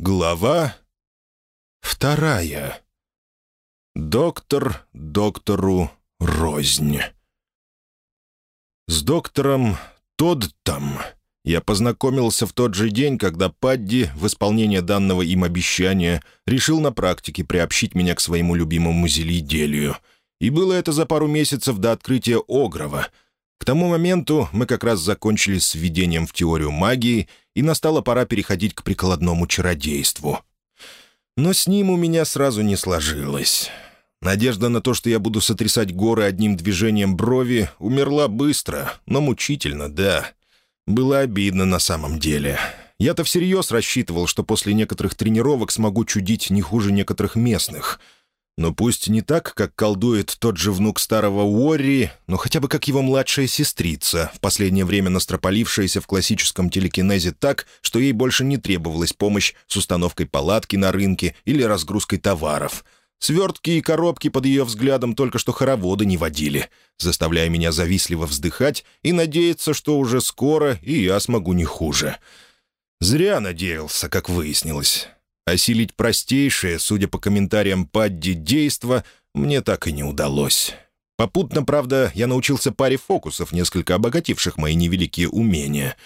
Глава вторая. Доктор доктору рознь. С доктором Тоддом я познакомился в тот же день, когда Падди в исполнение данного им обещания решил на практике приобщить меня к своему любимому зельеделию. И было это за пару месяцев до открытия Огрова — к тому моменту мы как раз закончили с введением в теорию магии, и настала пора переходить к прикладному чародейству. Но с ним у меня сразу не сложилось. Надежда на то, что я буду сотрясать горы одним движением брови, умерла быстро, но мучительно, да. Было обидно на самом деле. Я-то всерьез рассчитывал, что после некоторых тренировок смогу чудить не хуже некоторых местных — но пусть не так, как колдует тот же внук старого Уорри, но хотя бы как его младшая сестрица, в последнее время настропалившаяся в классическом телекинезе так, что ей больше не требовалась помощь с установкой палатки на рынке или разгрузкой товаров. Свертки и коробки под ее взглядом только что хороводы не водили, заставляя меня завистливо вздыхать и надеяться, что уже скоро и я смогу не хуже. Зря надеялся, как выяснилось. Осилить простейшее, судя по комментариям Падди, действо мне так и не удалось. Попутно, правда, я научился паре фокусов, несколько обогативших мои невеликие умения.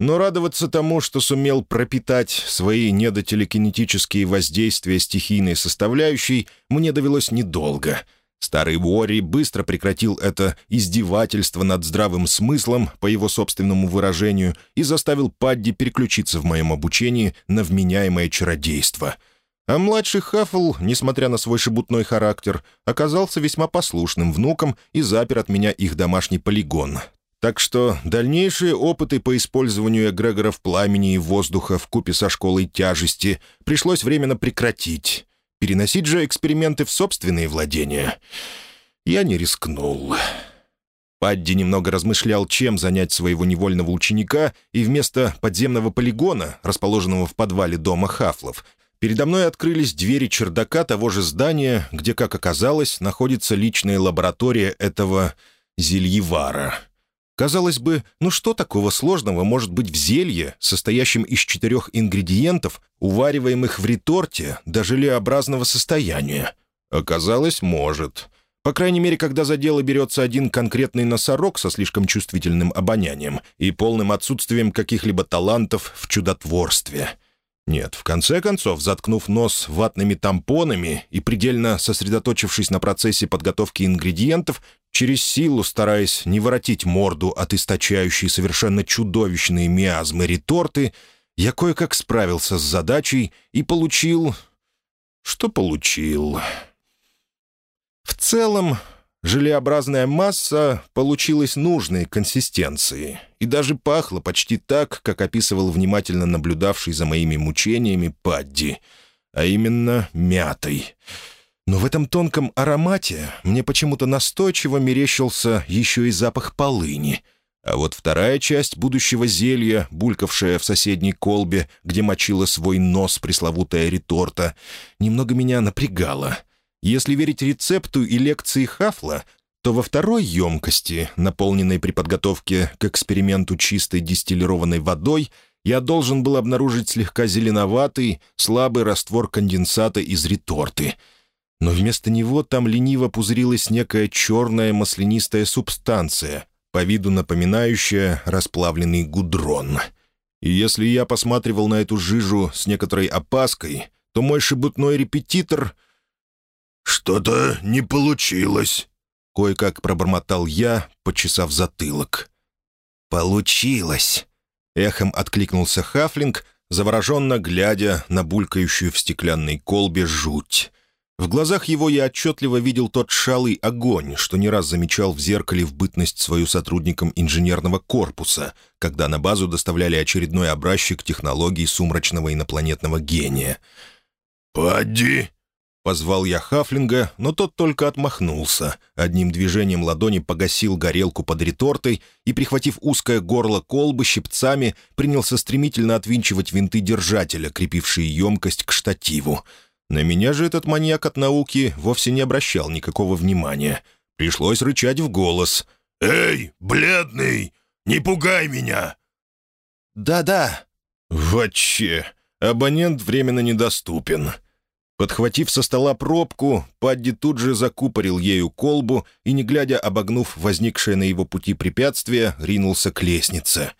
Но радоваться тому, что сумел пропитать свои недотелекинетические воздействия стихийной составляющей, мне довелось недолго — Старый Уорри быстро прекратил это издевательство над здравым смыслом, по его собственному выражению, и заставил Падди переключиться в моем обучении на вменяемое чародейство. А младший Хаффл, несмотря на свой шебутной характер, оказался весьма послушным внуком и запер от меня их домашний полигон. Так что дальнейшие опыты по использованию эгрегоров пламени и воздуха в купе со школой тяжести пришлось временно прекратить. Переносить же эксперименты в собственные владения я не рискнул. Падди немного размышлял, чем занять своего невольного ученика, и вместо подземного полигона, расположенного в подвале дома Хафлов, передо мной открылись двери чердака того же здания, где, как оказалось, находится личная лаборатория этого зельевара — Казалось бы, ну что такого сложного может быть в зелье, состоящем из четырех ингредиентов, увариваемых в реторте до желеобразного состояния? Оказалось, может. По крайней мере, когда за дело берется один конкретный носорог со слишком чувствительным обонянием и полным отсутствием каких-либо талантов в чудотворстве. Нет, в конце концов, заткнув нос ватными тампонами и предельно сосредоточившись на процессе подготовки ингредиентов, через силу стараясь не воротить морду от источающей совершенно чудовищные миазмы реторты, я кое-как справился с задачей и получил... Что получил? В целом, желеобразная масса получилась нужной консистенции и даже пахла почти так, как описывал внимательно наблюдавший за моими мучениями Падди, а именно мятой — но в этом тонком аромате мне почему-то настойчиво мерещился еще и запах полыни. А вот вторая часть будущего зелья, булькавшая в соседней колбе, где мочила свой нос пресловутая реторта, немного меня напрягала. Если верить рецепту и лекции Хафла, то во второй емкости, наполненной при подготовке к эксперименту чистой дистиллированной водой, я должен был обнаружить слегка зеленоватый, слабый раствор конденсата из реторты — но вместо него там лениво пузырилась некая черная маслянистая субстанция, по виду напоминающая расплавленный гудрон. И если я посматривал на эту жижу с некоторой опаской, то мой шебутной репетитор... «Что-то не получилось», — кое-как пробормотал я, почесав затылок. «Получилось», — эхом откликнулся Хафлинг, завороженно глядя на булькающую в стеклянной колбе жуть. В глазах его я отчетливо видел тот шалый огонь, что не раз замечал в зеркале в бытность свою сотрудником инженерного корпуса, когда на базу доставляли очередной образчик технологий сумрачного инопланетного гения. «Падди!» — позвал я Хафлинга, но тот только отмахнулся, одним движением ладони погасил горелку под ретортой и, прихватив узкое горло колбы щипцами, принялся стремительно отвинчивать винты держателя, крепившие емкость к штативу — на меня же этот маньяк от науки вовсе не обращал никакого внимания. Пришлось рычать в голос. «Эй, бледный, не пугай меня!» «Да-да». «Вообще!» Абонент временно недоступен». Подхватив со стола пробку, Падди тут же закупорил ею колбу и, не глядя, обогнув возникшее на его пути препятствие, ринулся к лестнице.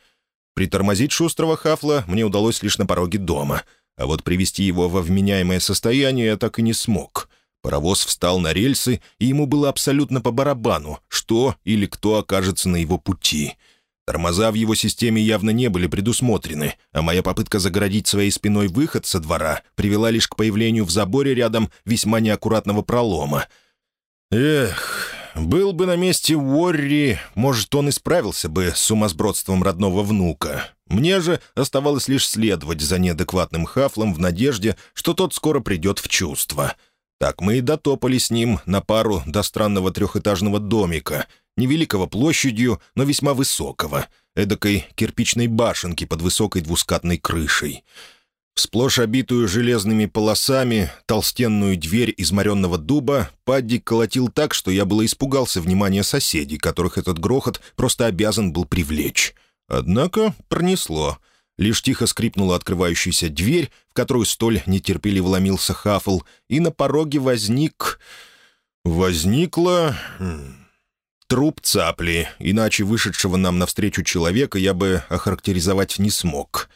Притормозить шустрого хафла мне удалось лишь на пороге дома, а вот привести его во вменяемое состояние я так и не смог. Паровоз встал на рельсы, и ему было абсолютно по барабану, что или кто окажется на его пути — Тормоза в его системе явно не были предусмотрены, а моя попытка загородить своей спиной выход со двора привела лишь к появлению в заборе рядом весьма неаккуратного пролома. Эх, был бы на месте Уорри, может, он и справился бы с сумасбродством родного внука. Мне же оставалось лишь следовать за неадекватным хафлом в надежде, что тот скоро придет в чувство. Так мы и дотопали с ним на пару до странного трехэтажного домика — невеликого площадью, но весьма высокого, эдакой кирпичной башенки под высокой двускатной крышей. Сплошь обитую железными полосами, толстенную дверь из моренного дуба Падди колотил так, что я было испугался внимания соседей, которых этот грохот просто обязан был привлечь. Однако пронесло. Лишь тихо скрипнула открывающаяся дверь, в которую столь нетерпеливо ломился Хаффл, и на пороге возник... Возникла... Труп цапли, иначе вышедшего нам навстречу человека я бы охарактеризовать не смог.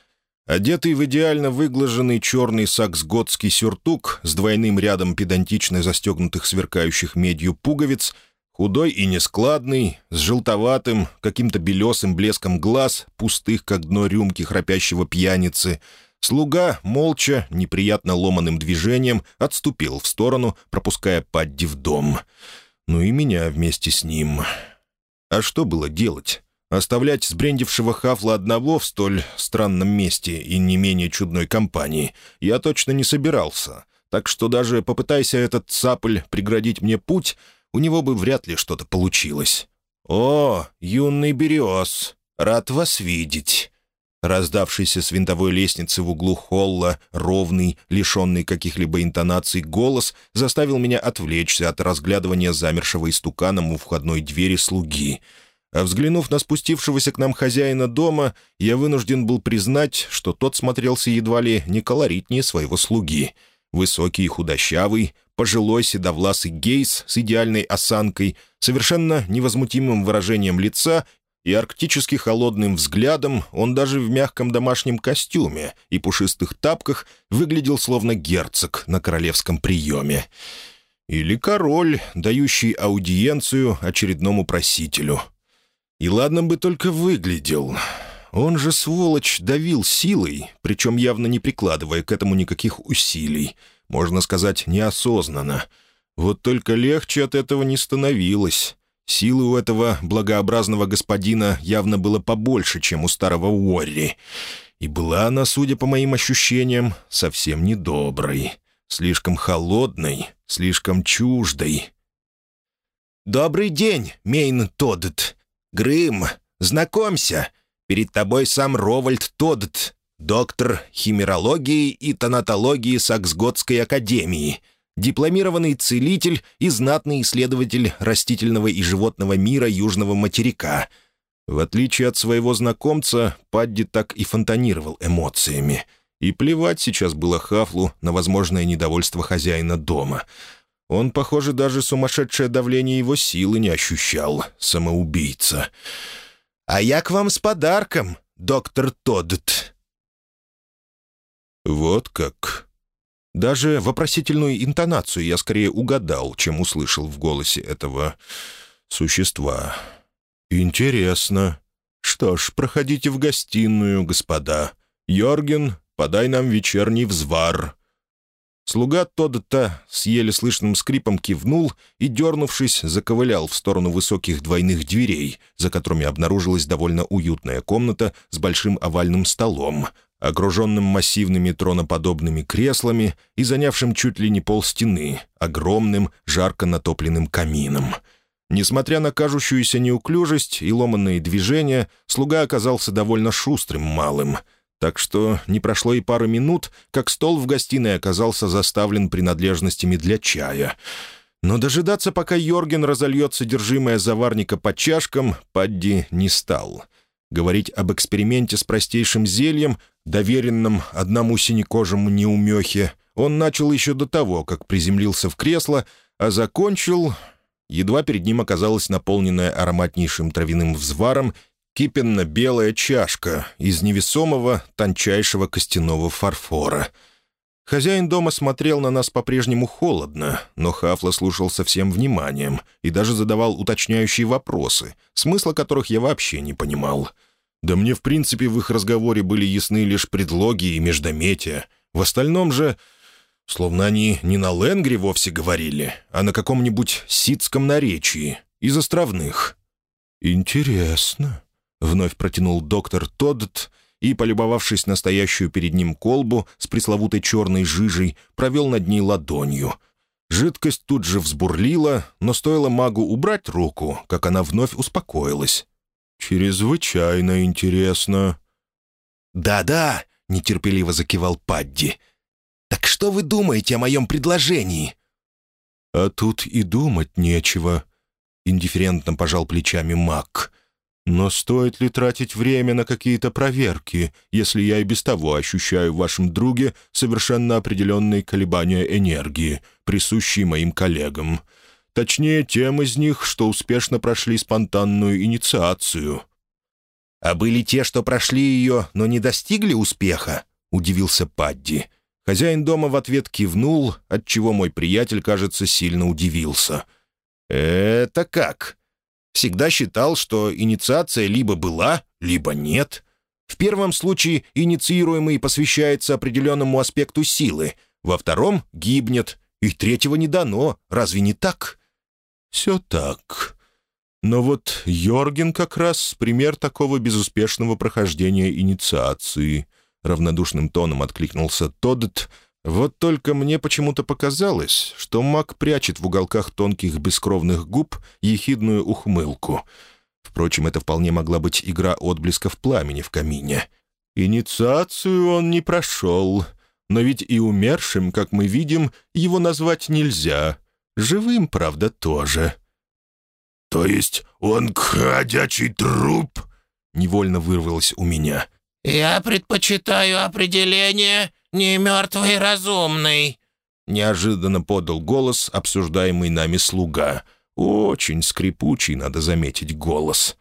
Одетый в идеально выглаженный черный саксготский сюртук с двойным рядом педантично застегнутых сверкающих медью пуговиц, худой и нескладный, с желтоватым, каким-то белесым блеском глаз, пустых, как дно рюмки храпящего пьяницы, слуга, молча, неприятно ломаным движением, отступил в сторону, пропуская Падди в дом — ну и меня вместе с ним. А что было делать? Оставлять сбрендившего Хафла одного в столь странном месте и не менее чудной компании я точно не собирался, так что даже попытайся этот цапль преградить мне путь, у него бы вряд ли что-то получилось. «О, юный берез, рад вас видеть!» Раздавшийся с винтовой лестницы в углу холла, ровный, лишенный каких-либо интонаций голос заставил меня отвлечься от разглядывания замершего истуканом у входной двери слуги. А взглянув на спустившегося к нам хозяина дома, я вынужден был признать, что тот смотрелся едва ли не колоритнее своего слуги. Высокий и худощавый, пожилой седовласый гейс с идеальной осанкой, совершенно невозмутимым выражением лица и арктически холодным взглядом он даже в мягком домашнем костюме и пушистых тапках выглядел словно герцог на королевском приеме. Или король, дающий аудиенцию очередному просителю. И ладно бы только выглядел. Он же, сволочь, давил силой, причем явно не прикладывая к этому никаких усилий. Можно сказать, неосознанно. Вот только легче от этого не становилось. Силы у этого благообразного господина явно было побольше, чем у старого Уорри. И была она, судя по моим ощущениям, совсем недоброй. Слишком холодной, слишком чуждой. «Добрый день, Мейн Тодд. Грым, знакомься. Перед тобой сам Ровальд Тодд, доктор химерологии и тонатологии Саксготской академии» дипломированный целитель и знатный исследователь растительного и животного мира Южного материка. В отличие от своего знакомца, Падди так и фонтанировал эмоциями. И плевать сейчас было Хафлу на возможное недовольство хозяина дома. Он, похоже, даже сумасшедшее давление его силы не ощущал, самоубийца. «А я к вам с подарком, доктор Тодд». «Вот как», даже вопросительную интонацию я скорее угадал, чем услышал в голосе этого существа. «Интересно. Что ж, проходите в гостиную, господа. Йорген, подай нам вечерний взвар». Слуга Тодда с еле слышным скрипом кивнул и, дернувшись, заковылял в сторону высоких двойных дверей, за которыми обнаружилась довольно уютная комната с большим овальным столом, окруженным массивными троноподобными креслами и занявшим чуть ли не пол стены, огромным, жарко натопленным камином. Несмотря на кажущуюся неуклюжесть и ломанные движения, слуга оказался довольно шустрым малым. Так что не прошло и пары минут, как стол в гостиной оказался заставлен принадлежностями для чая. Но дожидаться, пока Йорген разольет содержимое заварника по чашкам, Падди не стал — Говорить об эксперименте с простейшим зельем, доверенном одному синекожему неумехе, он начал еще до того, как приземлился в кресло, а закончил... Едва перед ним оказалась наполненная ароматнейшим травяным взваром кипенно-белая чашка из невесомого, тончайшего костяного фарфора. Хозяин дома смотрел на нас по-прежнему холодно, но Хафла слушал со всем вниманием и даже задавал уточняющие вопросы, смысла которых я вообще не понимал. Да мне, в принципе, в их разговоре были ясны лишь предлоги и междометия. В остальном же... Словно они не на ленгре вовсе говорили, а на каком-нибудь ситском наречии, из островных. «Интересно», — вновь протянул доктор Тодд и, полюбовавшись настоящую перед ним колбу с пресловутой черной жижей, провел над ней ладонью. Жидкость тут же взбурлила, но стоило магу убрать руку, как она вновь успокоилась. «Чрезвычайно интересно». «Да-да», — нетерпеливо закивал Падди. «Так что вы думаете о моем предложении?» «А тут и думать нечего», — индифферентно пожал плечами маг. «Но стоит ли тратить время на какие-то проверки, если я и без того ощущаю в вашем друге совершенно определенные колебания энергии, присущие моим коллегам? Точнее, тем из них, что успешно прошли спонтанную инициацию». «А были те, что прошли ее, но не достигли успеха?» — удивился Падди. Хозяин дома в ответ кивнул, отчего мой приятель, кажется, сильно удивился. «Это как?» Всегда считал, что инициация либо была, либо нет. В первом случае инициируемый посвящается определенному аспекту силы, во втором — гибнет, и третьего не дано, разве не так? «Все так. Но вот Йорген как раз пример такого безуспешного прохождения инициации», равнодушным тоном откликнулся Тодд. «Вот только мне почему-то показалось, что маг прячет в уголках тонких бескровных губ ехидную ухмылку. Впрочем, это вполне могла быть игра отблесков пламени в камине. Инициацию он не прошел, но ведь и умершим, как мы видим, его назвать нельзя. Живым, правда, тоже». «То есть он ходячий труп?» — невольно вырвалось у меня. «Я предпочитаю определение «не мертвый разумный», — неожиданно подал голос обсуждаемый нами слуга. Очень скрипучий, надо заметить, голос.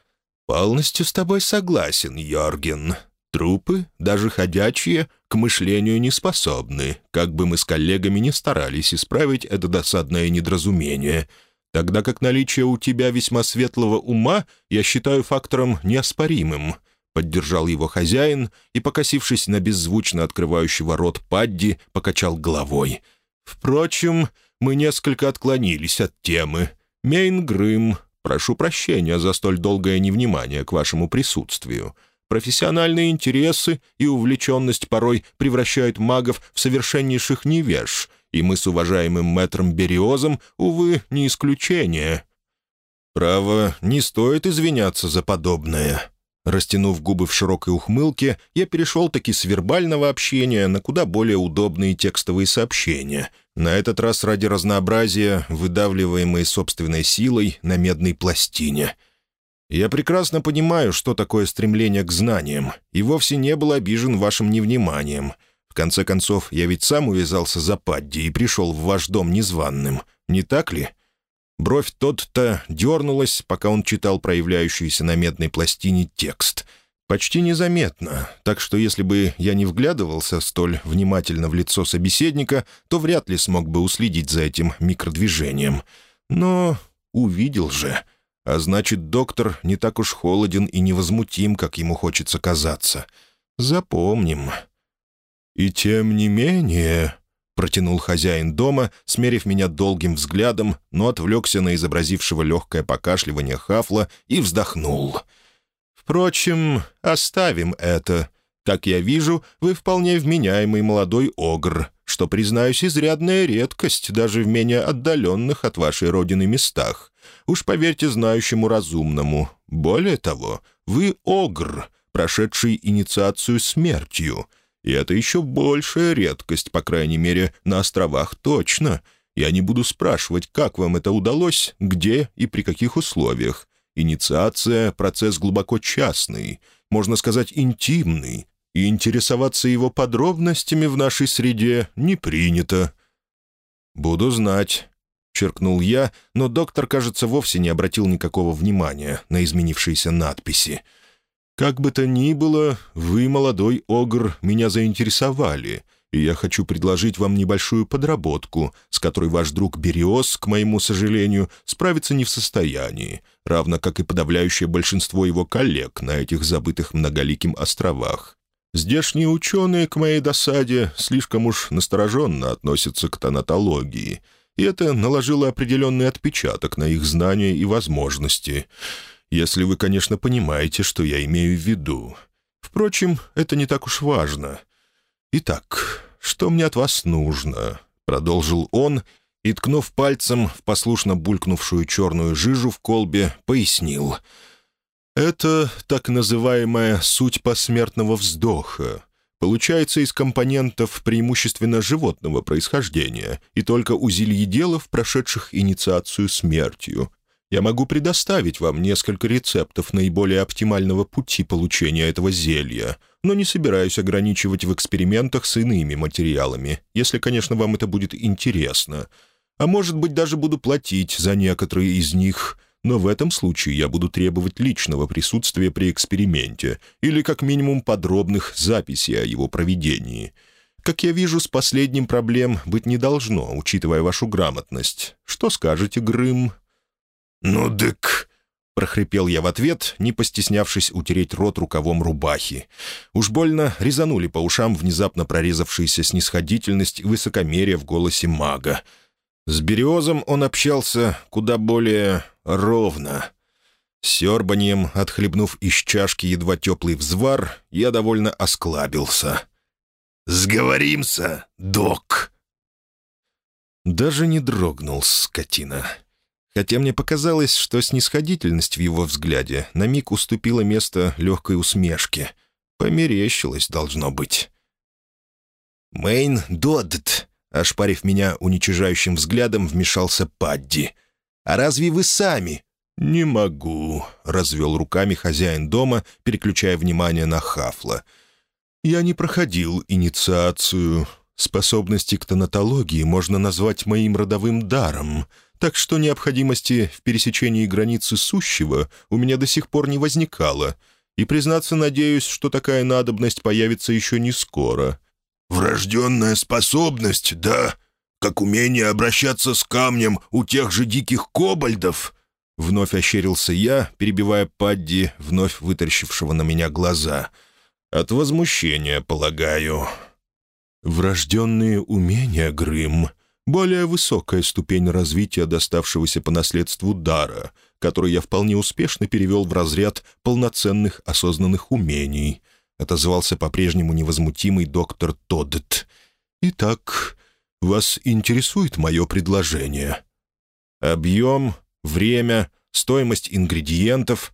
«Полностью с тобой согласен, Йорген. Трупы, даже ходячие, к мышлению не способны, как бы мы с коллегами не старались исправить это досадное недоразумение» тогда как наличие у тебя весьма светлого ума я считаю фактором неоспоримым. Поддержал его хозяин и, покосившись на беззвучно открывающего рот Падди, покачал головой. «Впрочем, мы несколько отклонились от темы. Мейн Грым, прошу прощения за столь долгое невнимание к вашему присутствию. Профессиональные интересы и увлеченность порой превращают магов в совершеннейших невеж, и мы с уважаемым мэтром Бериозом, увы, не исключение». «Право, не стоит извиняться за подобное», Растянув губы в широкой ухмылке, я перешел таки с вербального общения на куда более удобные текстовые сообщения, на этот раз ради разнообразия, выдавливаемые собственной силой на медной пластине. Я прекрасно понимаю, что такое стремление к знаниям, и вовсе не был обижен вашим невниманием. В конце концов, я ведь сам увязался за Падди и пришел в ваш дом незваным, не так ли?» Бровь тот-то дернулась, пока он читал проявляющийся на медной пластине текст. Почти незаметно, так что если бы я не вглядывался столь внимательно в лицо собеседника, то вряд ли смог бы уследить за этим микродвижением. Но увидел же. А значит, доктор не так уж холоден и невозмутим, как ему хочется казаться. Запомним. «И тем не менее», — протянул хозяин дома, смерив меня долгим взглядом, но отвлекся на изобразившего легкое покашливание хафла и вздохнул. «Впрочем, оставим это. Как я вижу, вы вполне вменяемый молодой огр, что, признаюсь, изрядная редкость даже в менее отдаленных от вашей родины местах. Уж поверьте знающему разумному. Более того, вы огр, прошедший инициацию смертью». И это еще большая редкость, по крайней мере, на островах точно. Я не буду спрашивать, как вам это удалось, где и при каких условиях. Инициация — процесс глубоко частный. можно сказать, интимный, и интересоваться его подробностями в нашей среде не принято». «Буду знать», — черкнул я, но доктор, кажется, вовсе не обратил никакого внимания на изменившиеся надписи. «Как бы то ни было, вы, молодой огр, меня заинтересовали, и я хочу предложить вам небольшую подработку, с которой ваш друг Бериос, к моему сожалению, справиться не в состоянии, равно как и подавляющее большинство его коллег на этих забытых многоликим островах. Здешние ученые, к моей досаде, слишком уж настороженно относятся к тонатологии, и это наложило определенный отпечаток на их знания и возможности. Если вы, конечно, понимаете, что я имею в виду. Впрочем, это не так уж важно. Итак, что мне от вас нужно?» — продолжил он, и, ткнув пальцем в послушно булькнувшую черную жижу в колбе, пояснил — это так называемая суть посмертного вздоха. Получается из компонентов преимущественно животного происхождения и только у зельеделов, прошедших инициацию смертью. Я могу предоставить вам несколько рецептов наиболее оптимального пути получения этого зелья, но не собираюсь ограничивать в экспериментах с иными материалами, если, конечно, вам это будет интересно. А может быть, даже буду платить за некоторые из них, но в этом случае я буду требовать личного присутствия при эксперименте или как минимум подробных записей о его проведении. Как я вижу, с последним проблем быть не должно, учитывая вашу грамотность. Что скажете, Грым?» «Ну, дык...» — прохрипел я в ответ, не постеснявшись утереть рот рукавом рубахи. Уж больно резанули по ушам внезапно прорезавшаяся снисходительность и высокомерие в голосе мага. С Бериозом он общался куда более ровно. Сербанием, отхлебнув из чашки едва теплый взвар, я довольно осклабился. «Сговоримся, док!» Даже не дрогнул скотина. Хотя мне показалось, что снисходительность в его взгляде на миг уступила место легкой усмешке. Померещилось, должно быть. «Мэйн Додд!» — ошпарив меня уничижающим взглядом, вмешался Падди — а разве вы сами?» «Не могу», — развел руками хозяин дома, переключая внимание на Хафла. «Я не проходил инициацию. Способности к тонатологии можно назвать моим родовым даром, так что необходимости в пересечении границы сущего у меня до сих пор не возникало, и, признаться, надеюсь, что такая надобность появится еще не скоро». «Врожденная способность, да?» как умение обращаться с камнем у тех же диких кобальдов?» Вновь ощерился я, перебивая Падди, вновь вытаращившего на меня глаза. «От возмущения, полагаю». «Врожденные умения, Грым. Более высокая ступень развития доставшегося по наследству дара, который я вполне успешно перевел в разряд полноценных осознанных умений», — отозвался по-прежнему невозмутимый доктор Тоддет. «Итак, вас интересует мое предложение?» «Объем, время, стоимость ингредиентов...»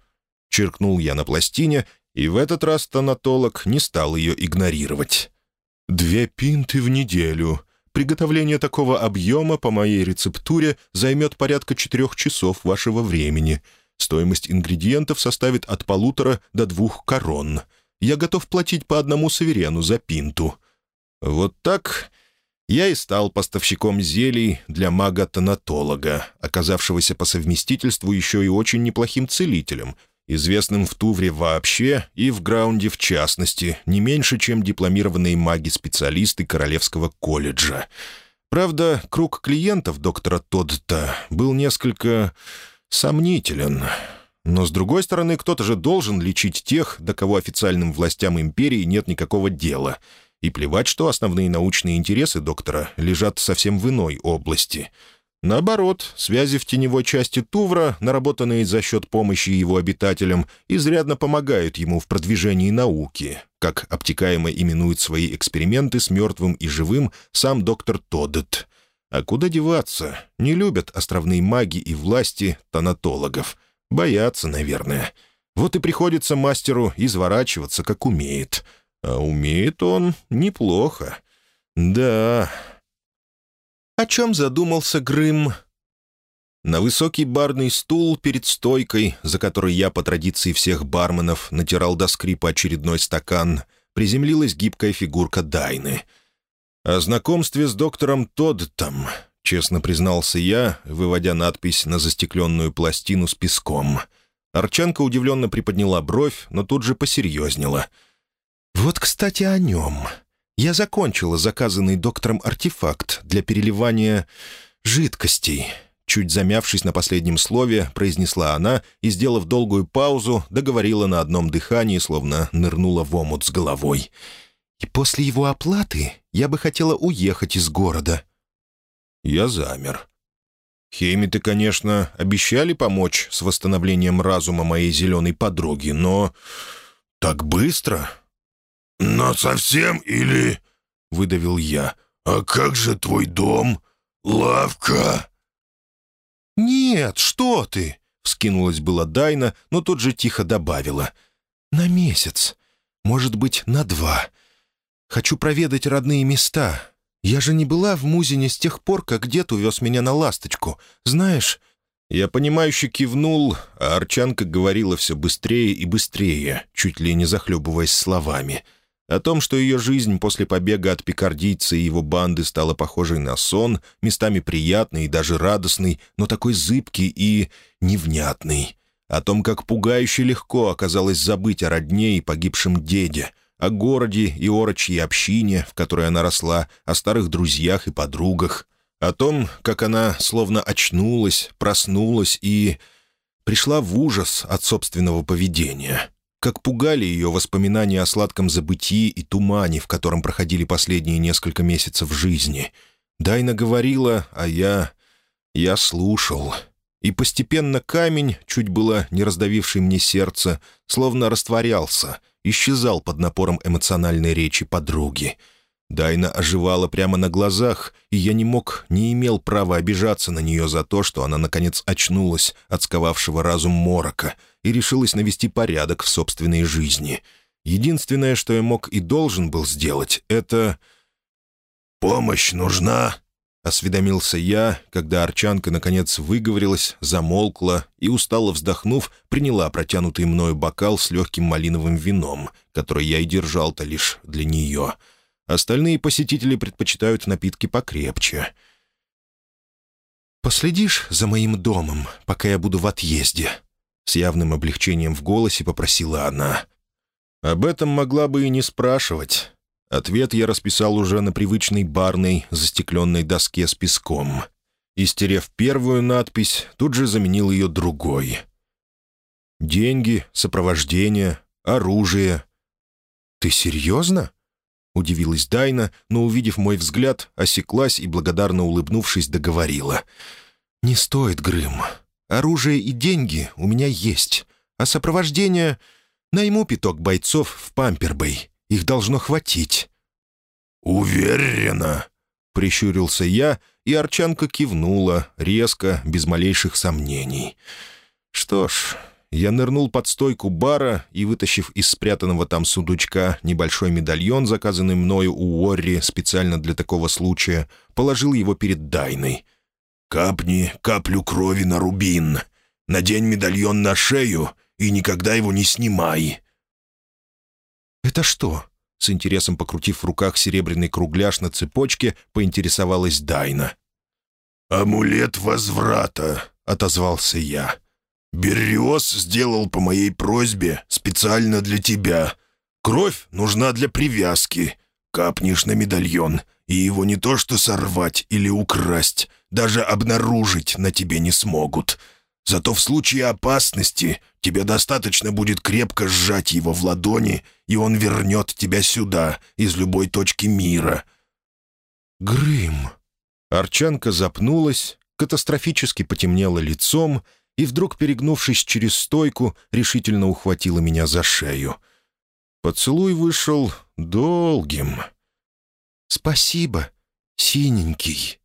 Черкнул я на пластине, и в этот раз тонатолог не стал ее игнорировать. «Две пинты в неделю. Приготовление такого объема по моей рецептуре займет порядка четырех часов вашего времени. Стоимость ингредиентов составит от полутора до двух корон. Я готов платить по одному саверену за пинту». Вот так я и стал поставщиком зелий для мага-тонатолога, оказавшегося по совместительству еще и очень неплохим целителем, известным в Тувре вообще и в Граунде в частности, не меньше, чем дипломированные маги-специалисты Королевского колледжа. Правда, круг клиентов доктора Тодта был несколько сомнителен. Но, с другой стороны, кто-то же должен лечить тех, до кого официальным властям империи нет никакого дела — и плевать, что основные научные интересы доктора лежат совсем в иной области. Наоборот, связи в теневой части Тувра, наработанные за счет помощи его обитателям, изрядно помогают ему в продвижении науки, как обтекаемо именует свои эксперименты с мертвым и живым сам доктор Тоддет. А куда деваться? Не любят островные маги и власти тонатологов. Боятся, наверное. Вот и приходится мастеру изворачиваться, как умеет — а умеет он неплохо. Да. О чем задумался Грым? На высокий барный стул перед стойкой, за которой я, по традиции всех барменов, натирал до скрипа очередной стакан, приземлилась гибкая фигурка Дайны. О знакомстве с доктором Тоддом, честно признался я, выводя надпись на застекленную пластину с песком. Арчанка удивленно приподняла бровь, но тут же посерьезнела. «Вот, кстати, о нем. Я закончила заказанный доктором артефакт для переливания жидкостей». Чуть замявшись на последнем слове, произнесла она и, сделав долгую паузу, договорила на одном дыхании, словно нырнула в омут с головой. «И после его оплаты я бы хотела уехать из города». Я замер. Хеймиты, конечно, обещали помочь с восстановлением разума моей зеленой подруги, но... так быстро? «Но совсем или...» — выдавил я. «А как же твой дом? Лавка?» «Нет, что ты!» — вскинулась была Дайна, но тут же тихо добавила. «На месяц. Может быть, на два. Хочу проведать родные места. Я же не была в Музине с тех пор, как дед увез меня на ласточку. Знаешь...» Я понимающе кивнул, а Арчанка говорила все быстрее и быстрее, чуть ли не захлебываясь словами — о том, что ее жизнь после побега от пикардийца и его банды стала похожей на сон, местами приятный и даже радостный, но такой зыбкий и невнятный. О том, как пугающе легко оказалось забыть о родне и погибшем деде, о городе и орочьей общине, в которой она росла, о старых друзьях и подругах, о том, как она словно очнулась, проснулась и пришла в ужас от собственного поведения — как пугали ее воспоминания о сладком забытии и тумане, в котором проходили последние несколько месяцев жизни. Дайна говорила, а я... я слушал. И постепенно камень, чуть было не раздавивший мне сердце, словно растворялся, исчезал под напором эмоциональной речи подруги. Дайна оживала прямо на глазах, и я не мог, не имел права обижаться на нее за то, что она, наконец, очнулась от сковавшего разум морока — и решилась навести порядок в собственной жизни. Единственное, что я мог и должен был сделать, это... «Помощь нужна?» — осведомился я, когда Арчанка, наконец, выговорилась, замолкла и, устало вздохнув, приняла протянутый мною бокал с легким малиновым вином, который я и держал-то лишь для нее. Остальные посетители предпочитают напитки покрепче. «Последишь за моим домом, пока я буду в отъезде?» С явным облегчением в голосе попросила она. Об этом могла бы и не спрашивать. Ответ я расписал уже на привычной барной застекленной доске с песком. Истерев первую надпись, тут же заменил ее другой. «Деньги, сопровождение, оружие». «Ты серьезно?» — удивилась Дайна, но, увидев мой взгляд, осеклась и, благодарно улыбнувшись, договорила. «Не стоит, Грым. Оружие и деньги у меня есть, а сопровождение... Найму пяток бойцов в Пампербэй. Их должно хватить». «Уверена?» — прищурился я, и Арчанка кивнула, резко, без малейших сомнений. «Что ж...» Я нырнул под стойку бара и, вытащив из спрятанного там сундучка небольшой медальон, заказанный мною у Уорри специально для такого случая, положил его перед Дайной. Капни каплю крови на рубин. Надень медальон на шею и никогда его не снимай». «Это что?» — с интересом покрутив в руках серебряный кругляш на цепочке, поинтересовалась Дайна. «Амулет возврата», — отозвался я. «Берриос сделал по моей просьбе специально для тебя. Кровь нужна для привязки. Капнешь на медальон, и его не то что сорвать или украсть, даже обнаружить на тебе не смогут. Зато в случае опасности тебе достаточно будет крепко сжать его в ладони, и он вернет тебя сюда, из любой точки мира». «Грым!» Арчанка запнулась, катастрофически потемнела лицом и, вдруг перегнувшись через стойку, решительно ухватила меня за шею. Поцелуй вышел долгим. «Спасибо, синенький».